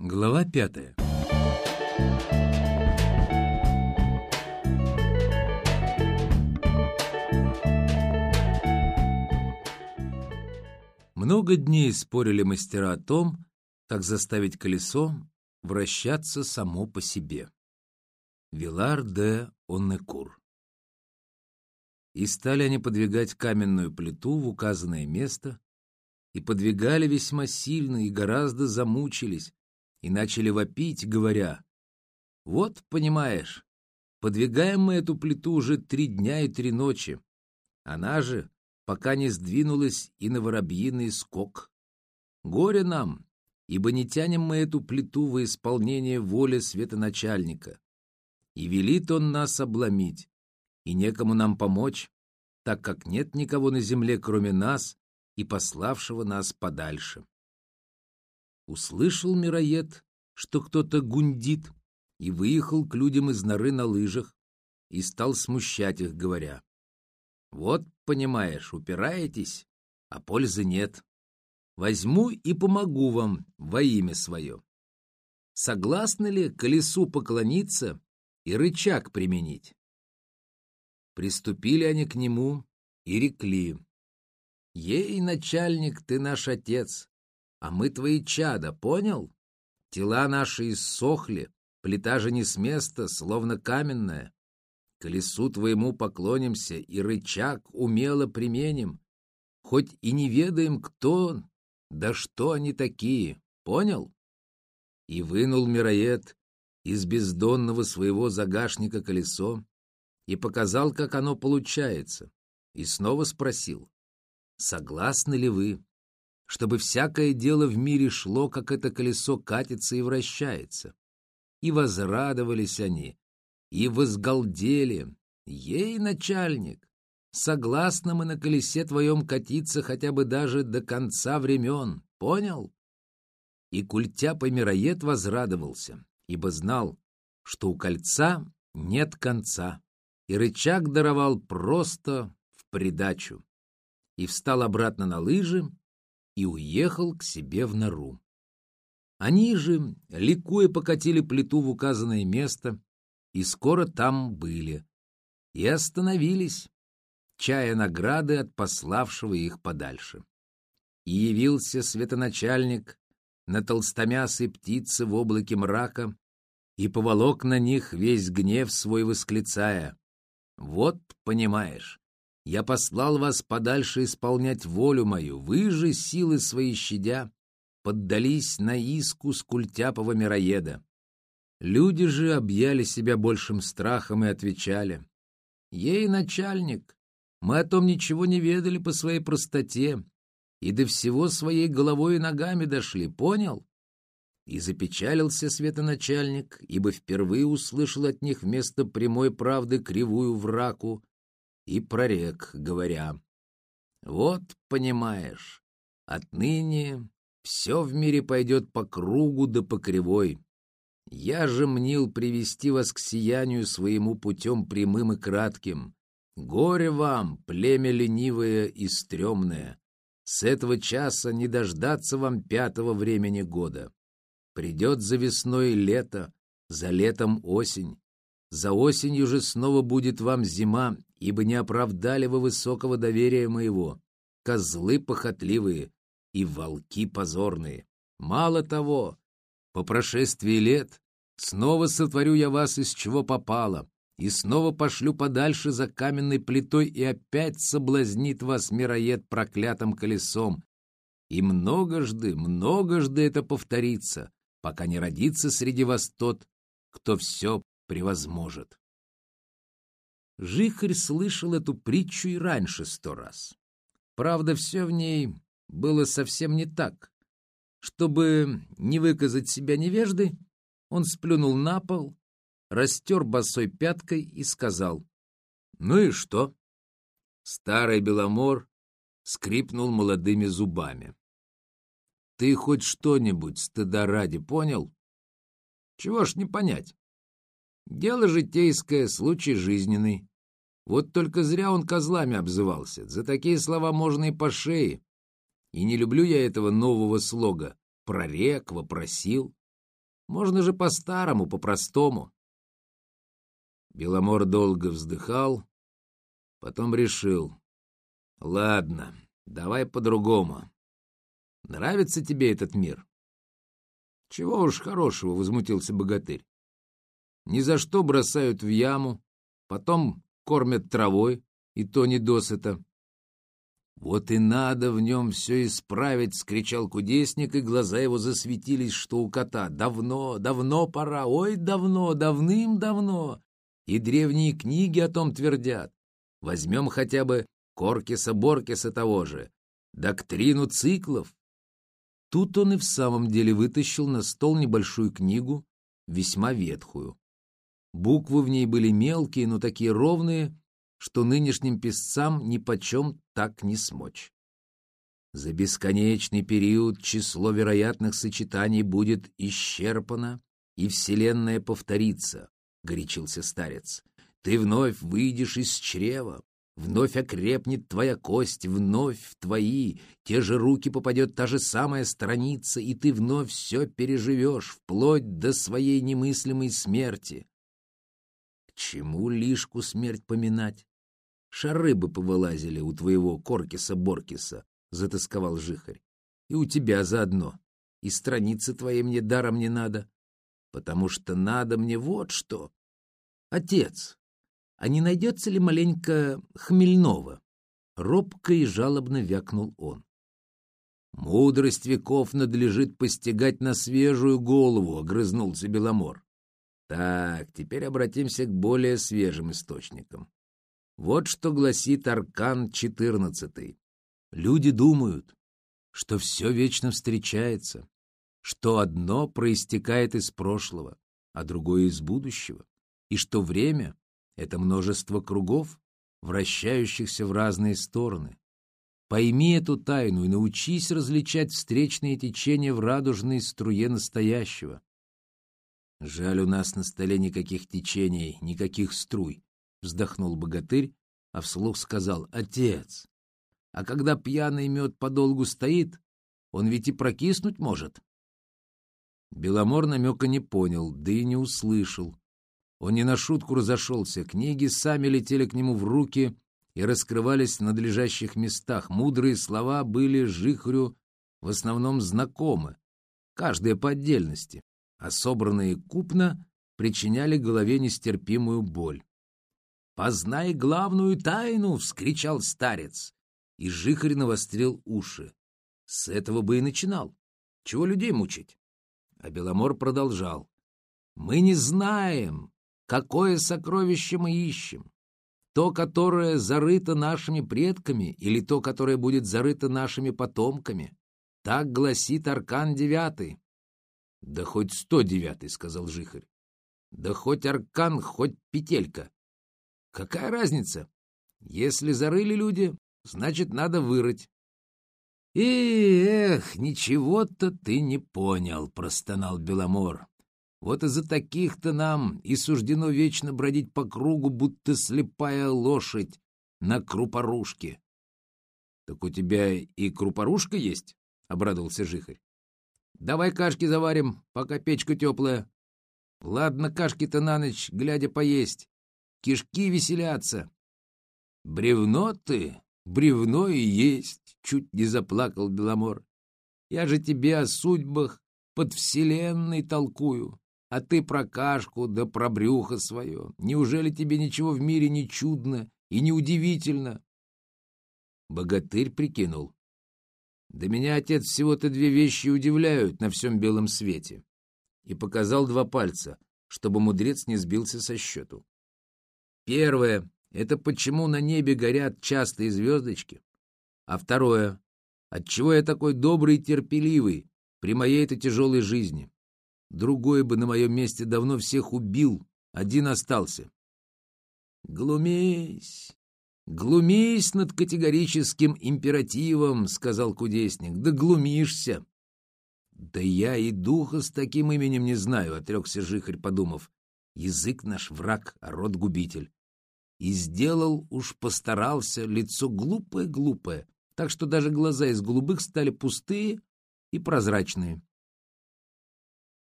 Глава пятая Много дней спорили мастера о том, как заставить колесо вращаться само по себе. Вилар де Оннекур И стали они подвигать каменную плиту в указанное место, и подвигали весьма сильно и гораздо замучились, и начали вопить, говоря, «Вот, понимаешь, подвигаем мы эту плиту уже три дня и три ночи. Она же, пока не сдвинулась и на воробьиный скок. Горе нам, ибо не тянем мы эту плиту во исполнение воли светоначальника. И велит он нас обломить, и некому нам помочь, так как нет никого на земле, кроме нас, и пославшего нас подальше. Услышал мироед, что кто-то гундит, и выехал к людям из норы на лыжах, и стал смущать их, говоря, «Вот, понимаешь, упираетесь, а пользы нет. Возьму и помогу вам во имя свое. Согласны ли колесу поклониться и рычаг применить?» Приступили они к нему и рекли, «Ей, начальник, ты наш отец, а мы твои чада, понял? Тела наши иссохли, плита же не с места, словно каменная. Колесу твоему поклонимся и рычаг умело применим, хоть и не ведаем, кто, да что они такие, понял? И вынул мироед из бездонного своего загашника колесо и показал, как оно получается, и снова спросил, согласны ли вы? Чтобы всякое дело в мире шло, как это колесо катится и вращается. И возрадовались они, и возгалдели. Ей, начальник, согласны мы на колесе твоем катиться хотя бы даже до конца времен, понял? И культяпа мироед возрадовался, ибо знал, что у кольца нет конца, и рычаг даровал просто в придачу. И встал обратно на лыжи, и уехал к себе в нору. Они же, ликуя, покатили плиту в указанное место, и скоро там были, и остановились, чая награды от пославшего их подальше. И явился светоначальник на толстомясой птице в облаке мрака, и поволок на них весь гнев свой восклицая. «Вот, понимаешь, я послал вас подальше исполнять волю мою, вы же, силы свои щадя, поддались на иску скультяпого мироеда. Люди же объяли себя большим страхом и отвечали. «Ей, начальник, мы о том ничего не ведали по своей простоте, и до всего своей головой и ногами дошли, понял?» И запечалился светоначальник, ибо впервые услышал от них вместо прямой правды кривую враку, и прорек, говоря, «Вот, понимаешь, отныне все в мире пойдет по кругу да по кривой. Я же мнил привести вас к сиянию своему путем прямым и кратким. Горе вам, племя ленивое и стрёмное! С этого часа не дождаться вам пятого времени года. Придет за весной лето, за летом осень. За осенью же снова будет вам зима, ибо не оправдали вы высокого доверия моего, козлы похотливые и волки позорные. Мало того, по прошествии лет снова сотворю я вас из чего попало, и снова пошлю подальше за каменной плитой, и опять соблазнит вас мироед проклятым колесом. И многожды, многожды это повторится, пока не родится среди вас тот, кто все превозможет. Жихарь слышал эту притчу и раньше сто раз. Правда, все в ней было совсем не так. Чтобы не выказать себя невеждой, он сплюнул на пол, растер босой пяткой и сказал, «Ну и что?» Старый Беломор скрипнул молодыми зубами. «Ты хоть что-нибудь стыда ради понял? Чего ж не понять? Дело житейское, случай жизненный. Вот только зря он козлами обзывался. За такие слова можно и по шее. И не люблю я этого нового слога. Прорек, вопросил. Можно же по-старому, по-простому. Беломор долго вздыхал, потом решил. Ладно, давай по-другому. Нравится тебе этот мир? Чего уж хорошего, возмутился богатырь. Ни за что бросают в яму, потом кормят травой, и то не досыта. «Вот и надо в нем все исправить!» — скричал кудесник, и глаза его засветились, что у кота. «Давно, давно пора! Ой, давно, давным-давно!» И древние книги о том твердят. Возьмем хотя бы Коркиса-Боркиса того же, доктрину циклов. Тут он и в самом деле вытащил на стол небольшую книгу, весьма ветхую. Буквы в ней были мелкие, но такие ровные, что нынешним писцам нипочем так не смочь. За бесконечный период число вероятных сочетаний будет исчерпано, и Вселенная повторится, — горячился старец. Ты вновь выйдешь из чрева, вновь окрепнет твоя кость, вновь в твои, те же руки попадет та же самая страница, и ты вновь все переживешь, вплоть до своей немыслимой смерти. Чему лишку смерть поминать? Шары бы повылазили у твоего Коркиса-Боркиса, — затасковал Жихарь. И у тебя заодно. И страницы твоей мне даром не надо, потому что надо мне вот что. Отец, а не найдется ли маленько хмельного? Робко и жалобно вякнул он. Мудрость веков надлежит постигать на свежую голову, — огрызнулся Беломор. Так, теперь обратимся к более свежим источникам. Вот что гласит Аркан 14. Люди думают, что все вечно встречается, что одно проистекает из прошлого, а другое из будущего, и что время — это множество кругов, вращающихся в разные стороны. Пойми эту тайну и научись различать встречные течения в радужной струе настоящего. Жаль, у нас на столе никаких течений, никаких струй. Вздохнул богатырь, а вслух сказал «Отец, а когда пьяный мед подолгу стоит, он ведь и прокиснуть может». Беломор намека не понял, да и не услышал. Он не на шутку разошелся, книги сами летели к нему в руки и раскрывались в надлежащих местах. Мудрые слова были Жихрю в основном знакомы, каждая по отдельности, а собранные купно причиняли голове нестерпимую боль. «Познай главную тайну!» — вскричал старец. И Жихарь навострил уши. С этого бы и начинал. Чего людей мучить? А Беломор продолжал. «Мы не знаем, какое сокровище мы ищем. То, которое зарыто нашими предками, или то, которое будет зарыто нашими потомками. Так гласит Аркан девятый. — Да хоть сто девятый, — сказал Жихарь. — Да хоть Аркан, хоть петелька. Какая разница? Если зарыли люди, значит, надо вырыть. И, эх, ничего-то ты не понял, простонал Беломор. Вот из-за таких-то нам и суждено вечно бродить по кругу, будто слепая лошадь на крупорушке. — Так у тебя и крупорушка есть? — обрадовался Жихарь. — Давай кашки заварим, пока печка теплая. Ладно, кашки-то на ночь, глядя, поесть кишки веселятся. Бревно ты, бревно и есть, чуть не заплакал Беломор. Я же тебе о судьбах под вселенной толкую, а ты про кашку да про брюхо свое. Неужели тебе ничего в мире не чудно и не удивительно? Богатырь прикинул. Да меня, отец, всего-то две вещи удивляют на всем белом свете. И показал два пальца, чтобы мудрец не сбился со счету. Первое — это почему на небе горят частые звездочки. А второе — отчего я такой добрый и терпеливый при моей-то тяжелой жизни. Другой бы на моем месте давно всех убил, один остался. «Глумись, глумись над категорическим императивом», — сказал кудесник, — «да глумишься». «Да я и духа с таким именем не знаю», — отрекся Жихарь, подумав. «Язык наш враг, а род губитель и сделал, уж постарался, лицо глупое-глупое, так что даже глаза из голубых стали пустые и прозрачные.